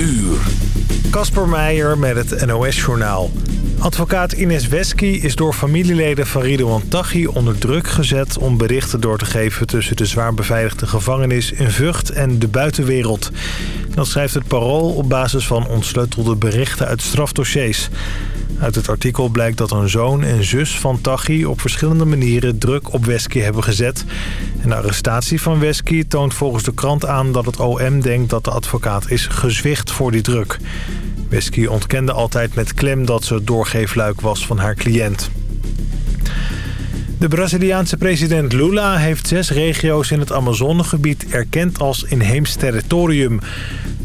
uur. Kasper Meijer met het NOS-journaal. Advocaat Ines Wesky is door familieleden van Ridouan Taghi onder druk gezet... om berichten door te geven tussen de zwaar beveiligde gevangenis in Vught en de buitenwereld. Dat schrijft het Parool op basis van ontsleutelde berichten uit strafdossiers. Uit het artikel blijkt dat een zoon en zus van Taghi op verschillende manieren druk op Wesky hebben gezet. En de arrestatie van Wesky toont volgens de krant aan dat het OM denkt dat de advocaat is gezwicht voor die druk. Wesky ontkende altijd met klem dat ze doorgeefluik was van haar cliënt. De Braziliaanse president Lula heeft zes regio's in het Amazonegebied erkend als inheems territorium.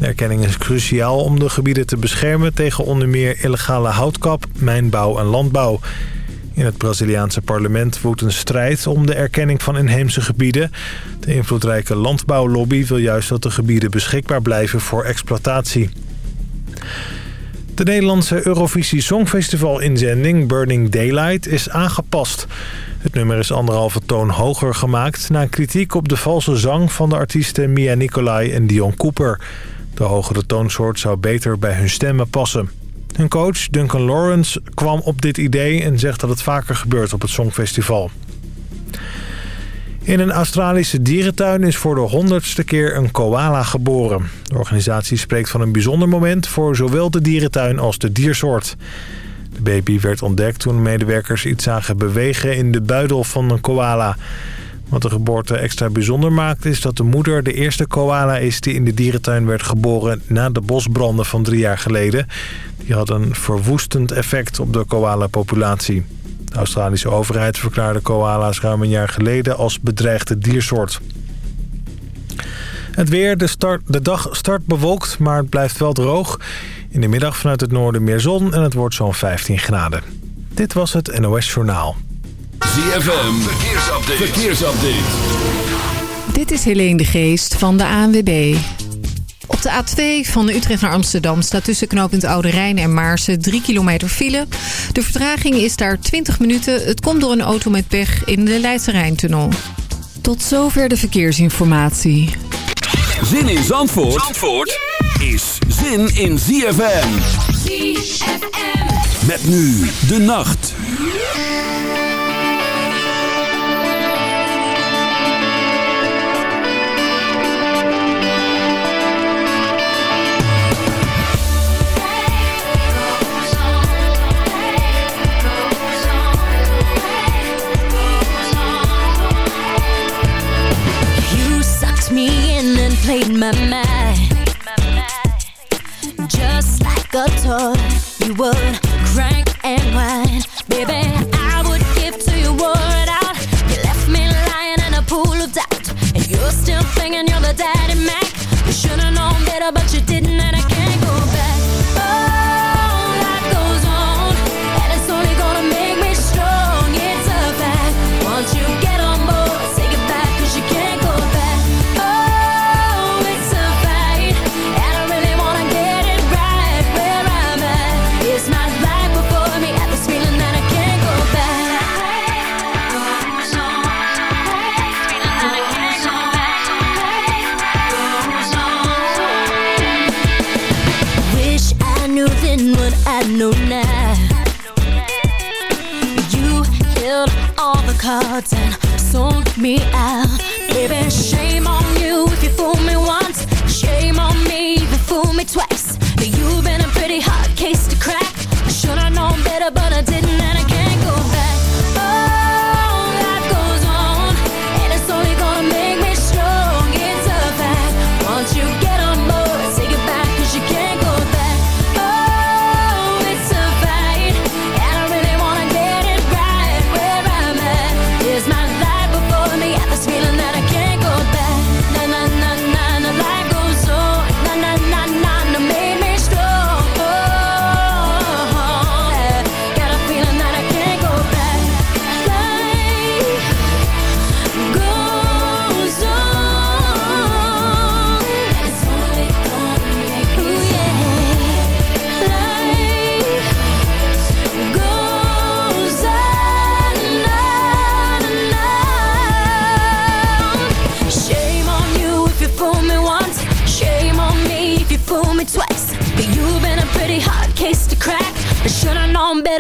Erkenning is cruciaal om de gebieden te beschermen tegen onder meer illegale houtkap, mijnbouw en landbouw. In het Braziliaanse parlement woedt een strijd om de erkenning van inheemse gebieden. De invloedrijke landbouwlobby wil juist dat de gebieden beschikbaar blijven voor exploitatie. De Nederlandse Eurovisie Songfestival inzending Burning Daylight is aangepast. Het nummer is anderhalve toon hoger gemaakt... na kritiek op de valse zang van de artiesten Mia Nicolai en Dion Cooper. De hogere toonsoort zou beter bij hun stemmen passen. Hun coach Duncan Lawrence kwam op dit idee en zegt dat het vaker gebeurt op het Songfestival. In een Australische dierentuin is voor de honderdste keer een koala geboren. De organisatie spreekt van een bijzonder moment voor zowel de dierentuin als de diersoort. De baby werd ontdekt toen medewerkers iets zagen bewegen in de buidel van een koala. Wat de geboorte extra bijzonder maakt is dat de moeder de eerste koala is die in de dierentuin werd geboren na de bosbranden van drie jaar geleden. Die hadden een verwoestend effect op de koala-populatie. De Australische overheid verklaarde koala's ruim een jaar geleden als bedreigde diersoort. Het weer, de, start, de dag start bewolkt, maar het blijft wel droog. In de middag vanuit het noorden meer zon en het wordt zo'n 15 graden. Dit was het NOS Journaal. ZFM, verkeersupdate. verkeersupdate. Dit is Helene de Geest van de ANWB. Op de A2 van Utrecht naar Amsterdam staat tussen knooppunt Oude Rijn en Maarsen 3 kilometer file. De vertraging is daar 20 minuten. Het komt door een auto met pech in de Leidse Rijntunnel. Tot zover de verkeersinformatie. Zin in Zandvoort, Zandvoort is zin in ZFM. ZFM. Met nu de nacht. Played my mind. Just like a toy You would crank and whine Baby, then what I know now You held all the cards and sold me out. Baby, shame on you if you fool me once. Shame on me if you fool me twice. You've been a pretty hard case to crack. I should've known better but I didn't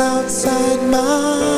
outside my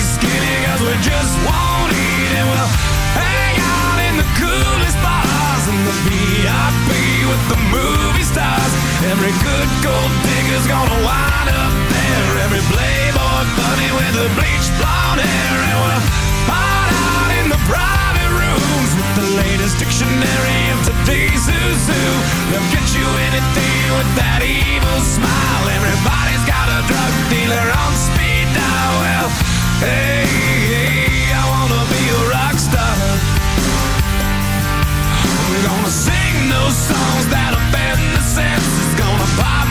gold digger's gonna wind up there. Every playboy bunny with the bleached blonde hair. And we're hot out in the private rooms with the latest dictionary of today's who's. They'll get you anything with that evil smile. Everybody's got a drug dealer on speed dial. Well, hey, hey, I wanna be a rock star. We're gonna sing those songs that offend the senses. Gonna pop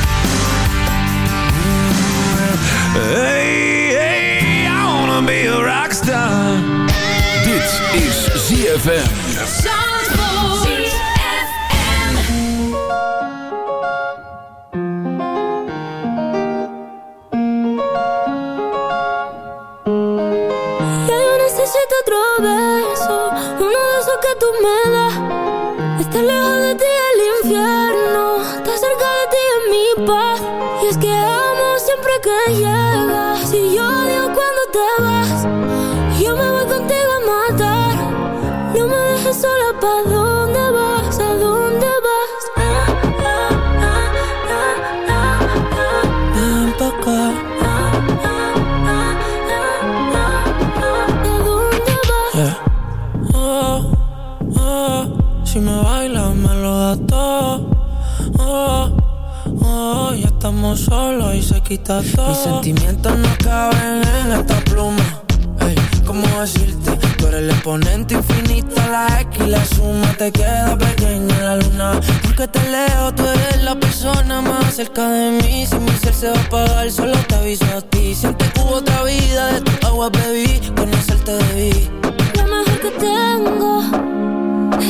Hey, hey, I wanna be a rock star. Dit is ZFM. Ya yo necesito otro beso, uno de esos que tú me das. Mis sentimientos no caben en esta pluma. Ey, ¿cómo decirte? Tú eres el exponente infinito, la X y la suma te queda pequeña la luna. Porque te leo, tú eres la persona más cerca de mí. Si mi ser se va a apagar, solo te aviso a ti. Siente que hubo otra vida, de tu agua bebí, conocerte debí. Lo mejor que tengo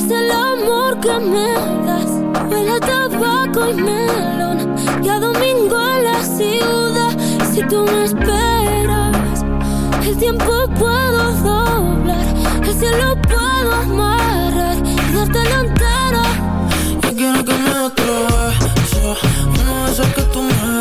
es el amor que me das. Huele a tabaco y melón y a domingo en la ciudad. Si tú me esperas, el tiempo puedo doblar, el cielo puedo amarrar y dártelo entero. Yo quiero que me beso Uno de esos que tú me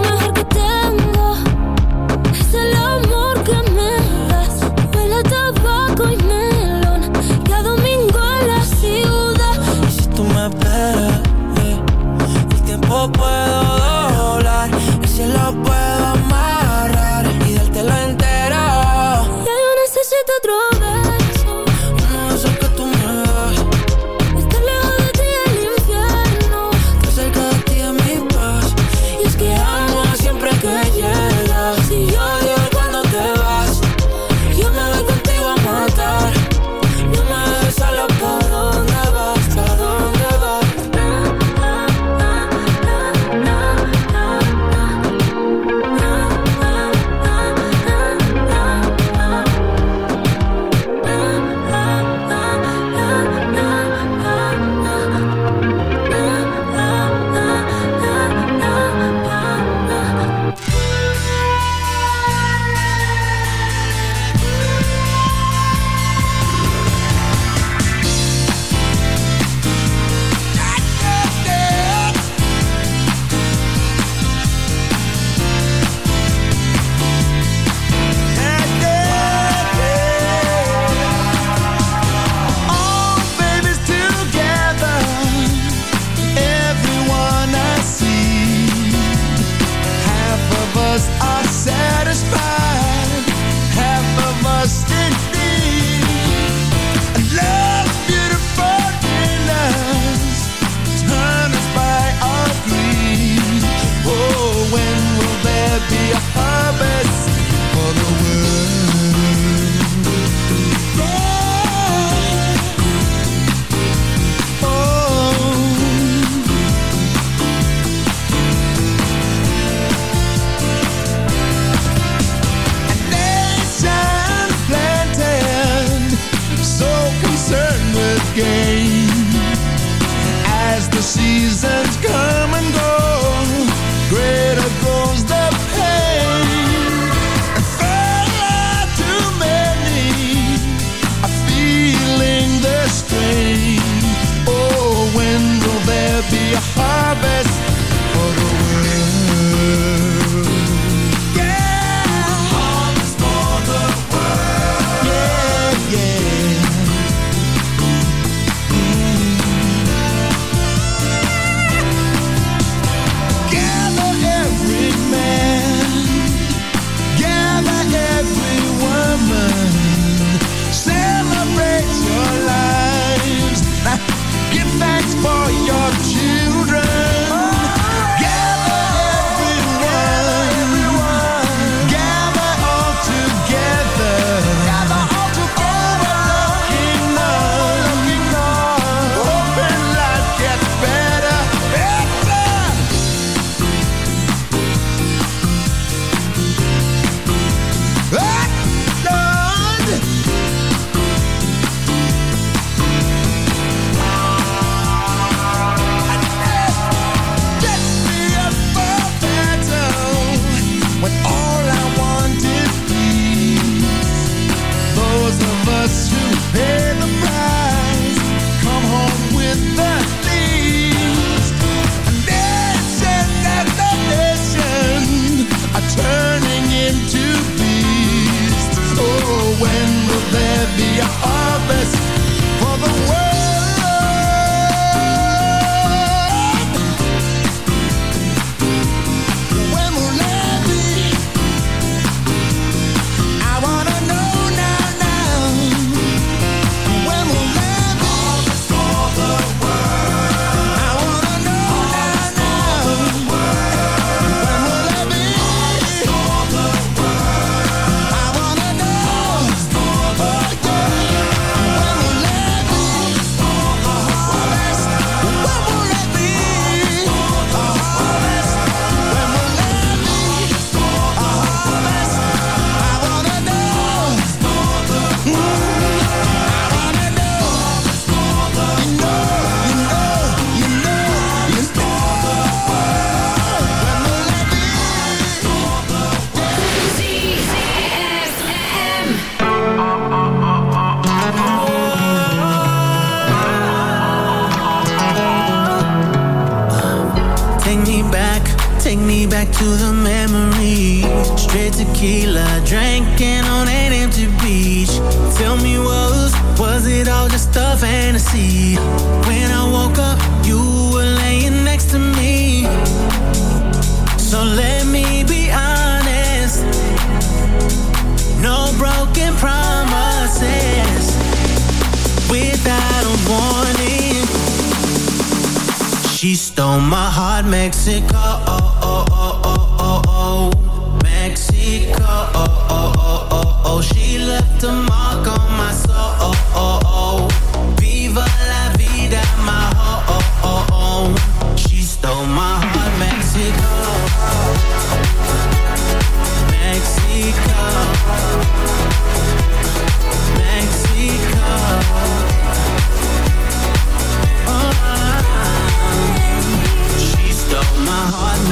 She stole my heart, Mexico. Oh, oh, oh.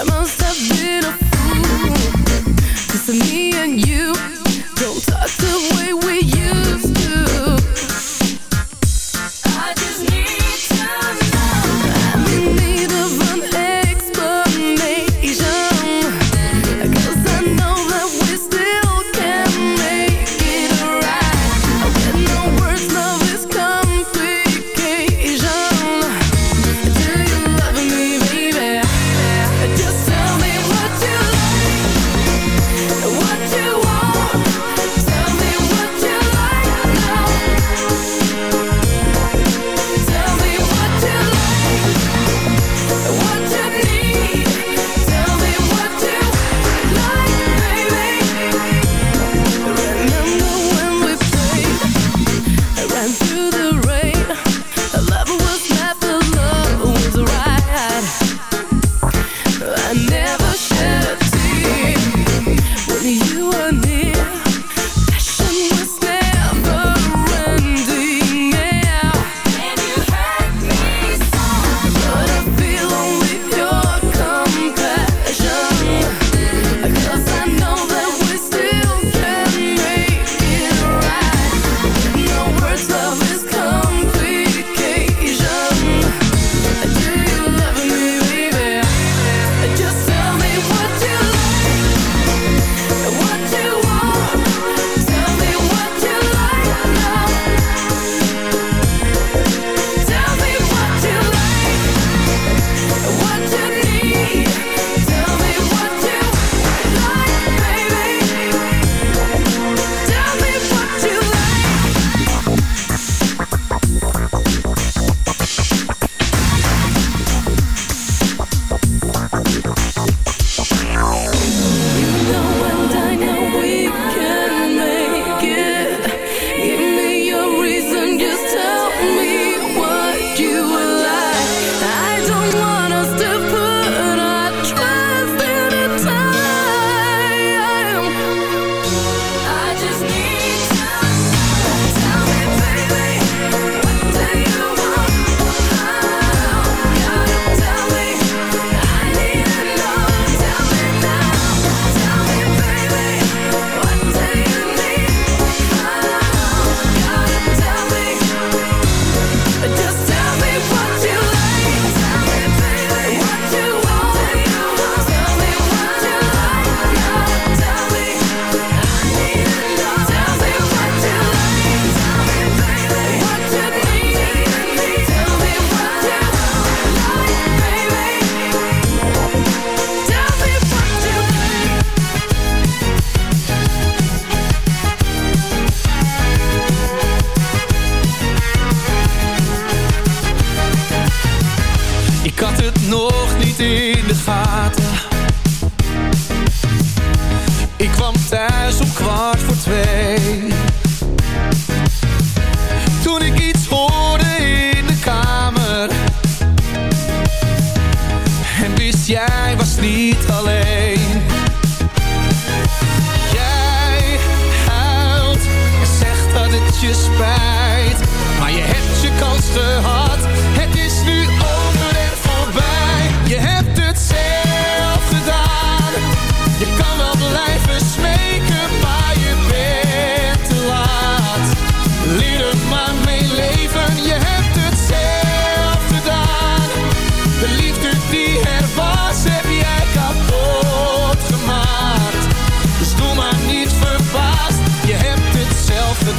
That must have been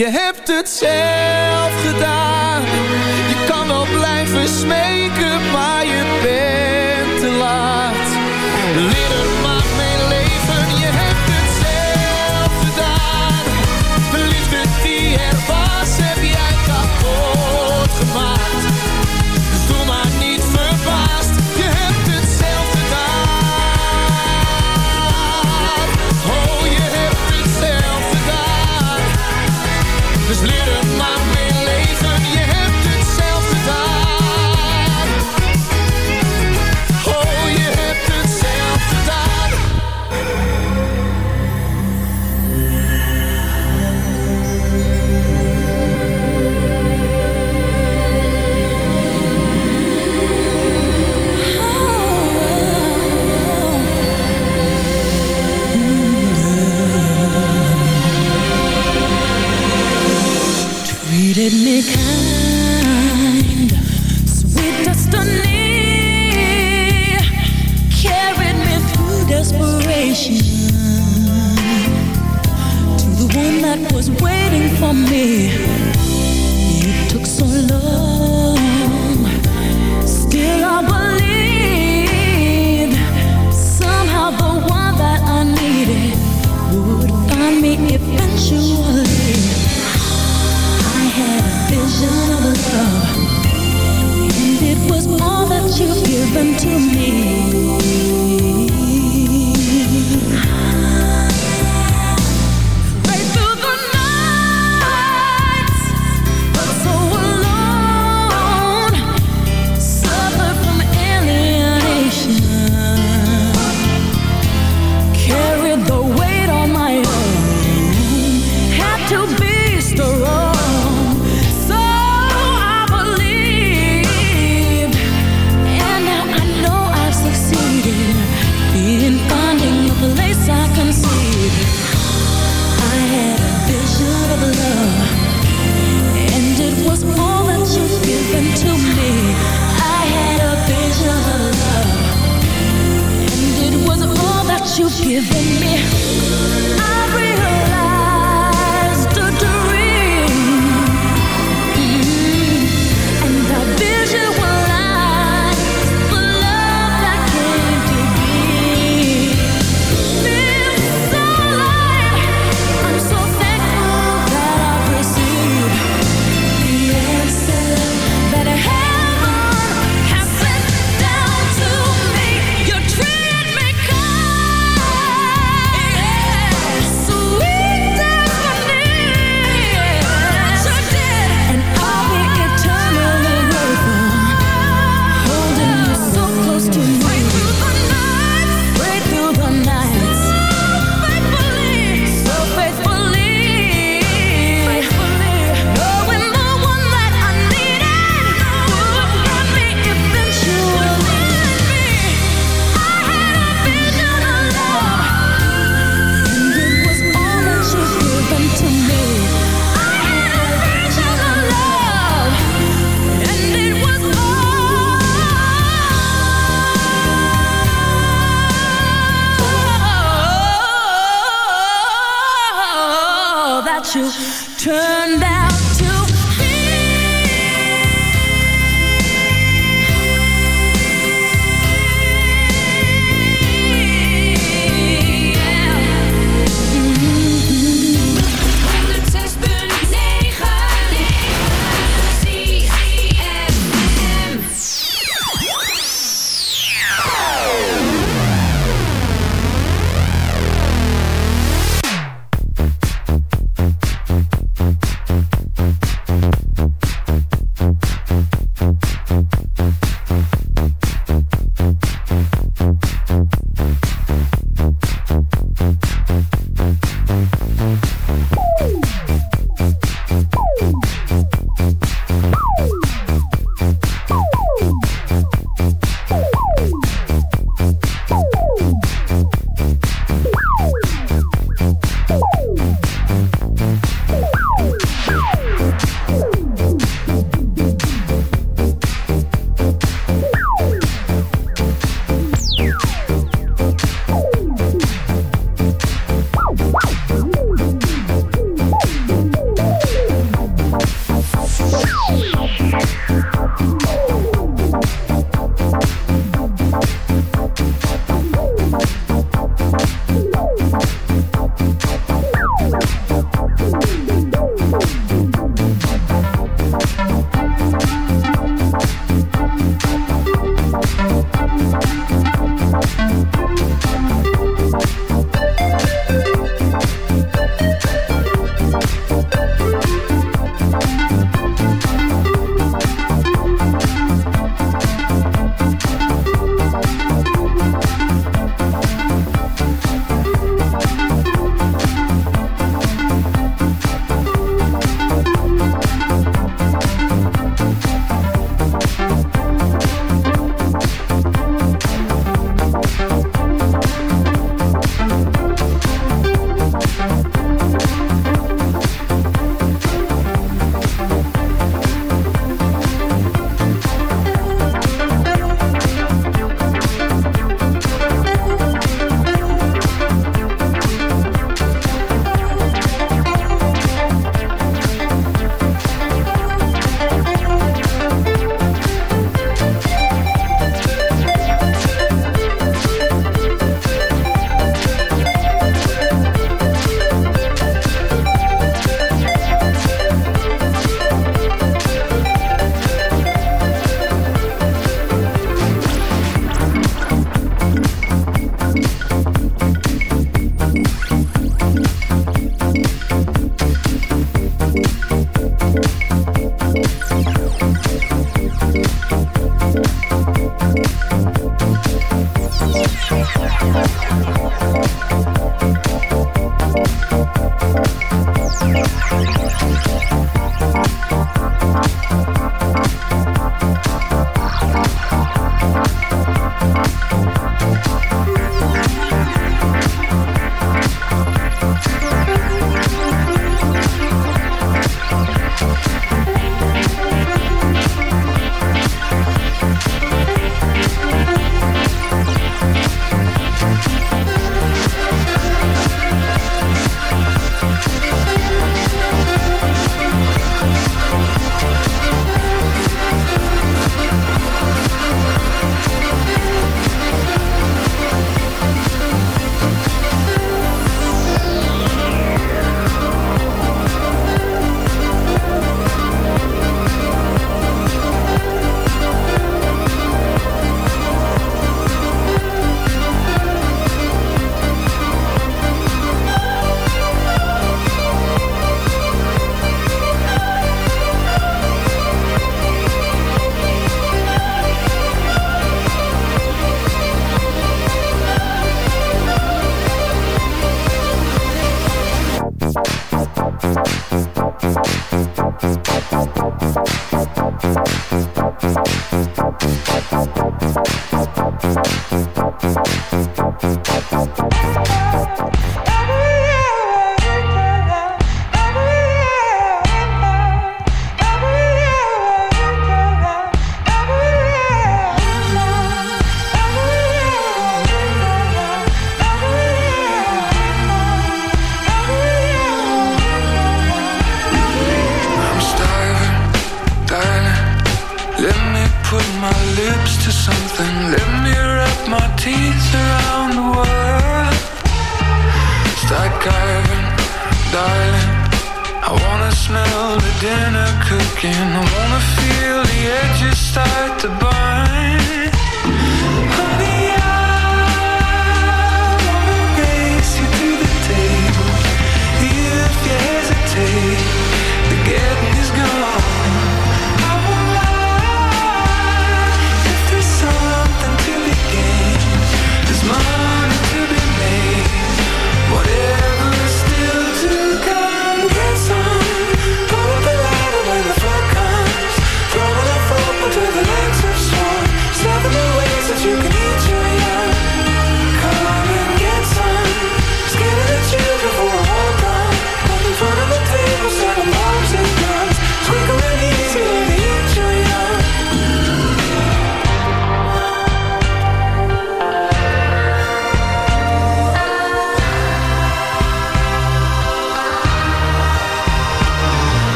You have to change